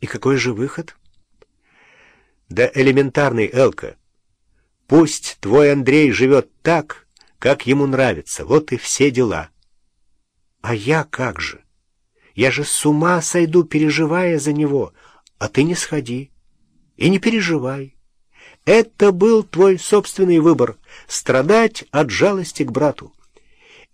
И какой же выход? Да элементарный, Элка. Пусть твой Андрей живет так, как ему нравится. Вот и все дела. А я как же? Я же с ума сойду, переживая за него. А ты не сходи и не переживай. Это был твой собственный выбор — страдать от жалости к брату.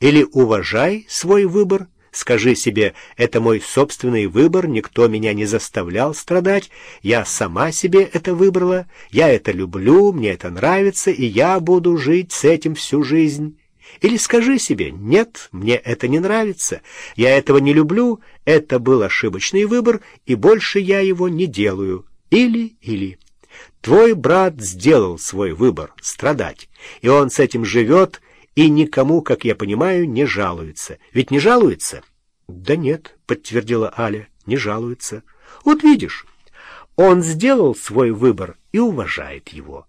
Или уважай свой выбор Скажи себе, это мой собственный выбор, никто меня не заставлял страдать, я сама себе это выбрала, я это люблю, мне это нравится, и я буду жить с этим всю жизнь. Или скажи себе, нет, мне это не нравится, я этого не люблю, это был ошибочный выбор, и больше я его не делаю. Или-или. Твой брат сделал свой выбор — страдать, и он с этим живет, и никому, как я понимаю, не жалуется. Ведь не жалуется? — Да нет, — подтвердила Аля, — не жалуется. — Вот видишь, он сделал свой выбор и уважает его.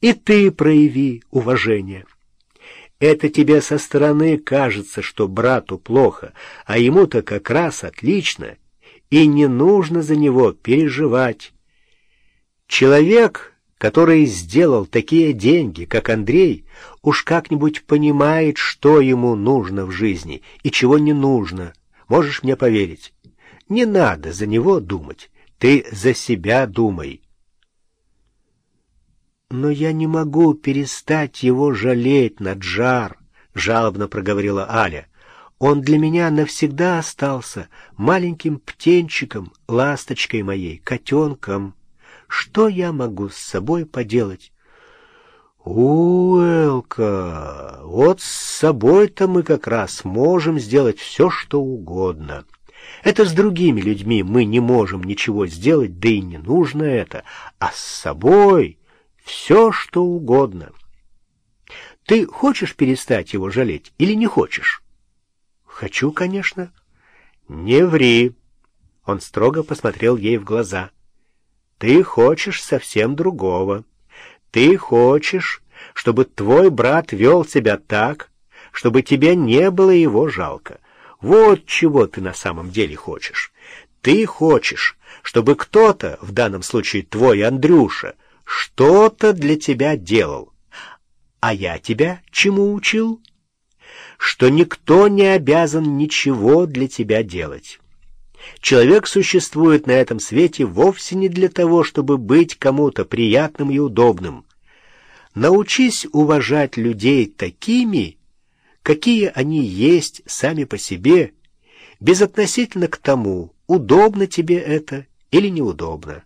И ты прояви уважение. Это тебе со стороны кажется, что брату плохо, а ему-то как раз отлично, и не нужно за него переживать. Человек который сделал такие деньги, как Андрей, уж как-нибудь понимает, что ему нужно в жизни и чего не нужно. Можешь мне поверить? Не надо за него думать. Ты за себя думай. Но я не могу перестать его жалеть, Наджар, — жалобно проговорила Аля. Он для меня навсегда остался маленьким птенчиком, ласточкой моей, котенком. Что я могу с собой поделать? Уэлка, вот с собой-то мы как раз можем сделать все, что угодно. Это с другими людьми мы не можем ничего сделать, да и не нужно это, а с собой все, что угодно. Ты хочешь перестать его жалеть или не хочешь? Хочу, конечно. Не ври. Он строго посмотрел ей в глаза. Ты хочешь совсем другого. Ты хочешь, чтобы твой брат вел себя так, чтобы тебе не было его жалко. Вот чего ты на самом деле хочешь. Ты хочешь, чтобы кто-то, в данном случае твой Андрюша, что-то для тебя делал. А я тебя чему учил? Что никто не обязан ничего для тебя делать. Человек существует на этом свете вовсе не для того, чтобы быть кому-то приятным и удобным. Научись уважать людей такими, какие они есть сами по себе, безотносительно к тому, удобно тебе это или неудобно.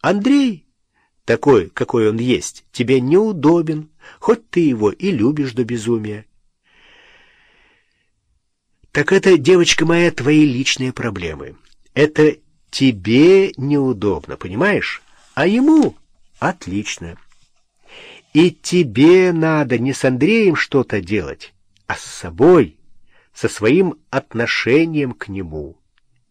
Андрей, такой, какой он есть, тебе неудобен, хоть ты его и любишь до безумия. Так это, девочка моя, твои личные проблемы. Это тебе неудобно, понимаешь? А ему отлично. И тебе надо не с Андреем что-то делать, а с собой, со своим отношением к нему.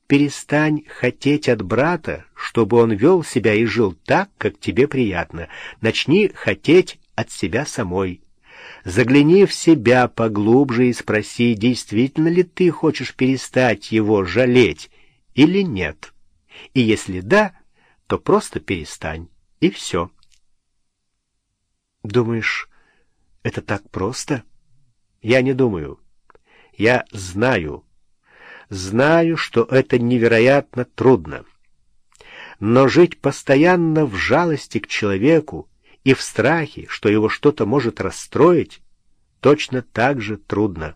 Перестань хотеть от брата, чтобы он вел себя и жил так, как тебе приятно. Начни хотеть от себя самой. Загляни в себя поглубже и спроси, действительно ли ты хочешь перестать его жалеть или нет. И если да, то просто перестань, и все. Думаешь, это так просто? Я не думаю. Я знаю. Знаю, что это невероятно трудно. Но жить постоянно в жалости к человеку, и в страхе, что его что-то может расстроить, точно так же трудно.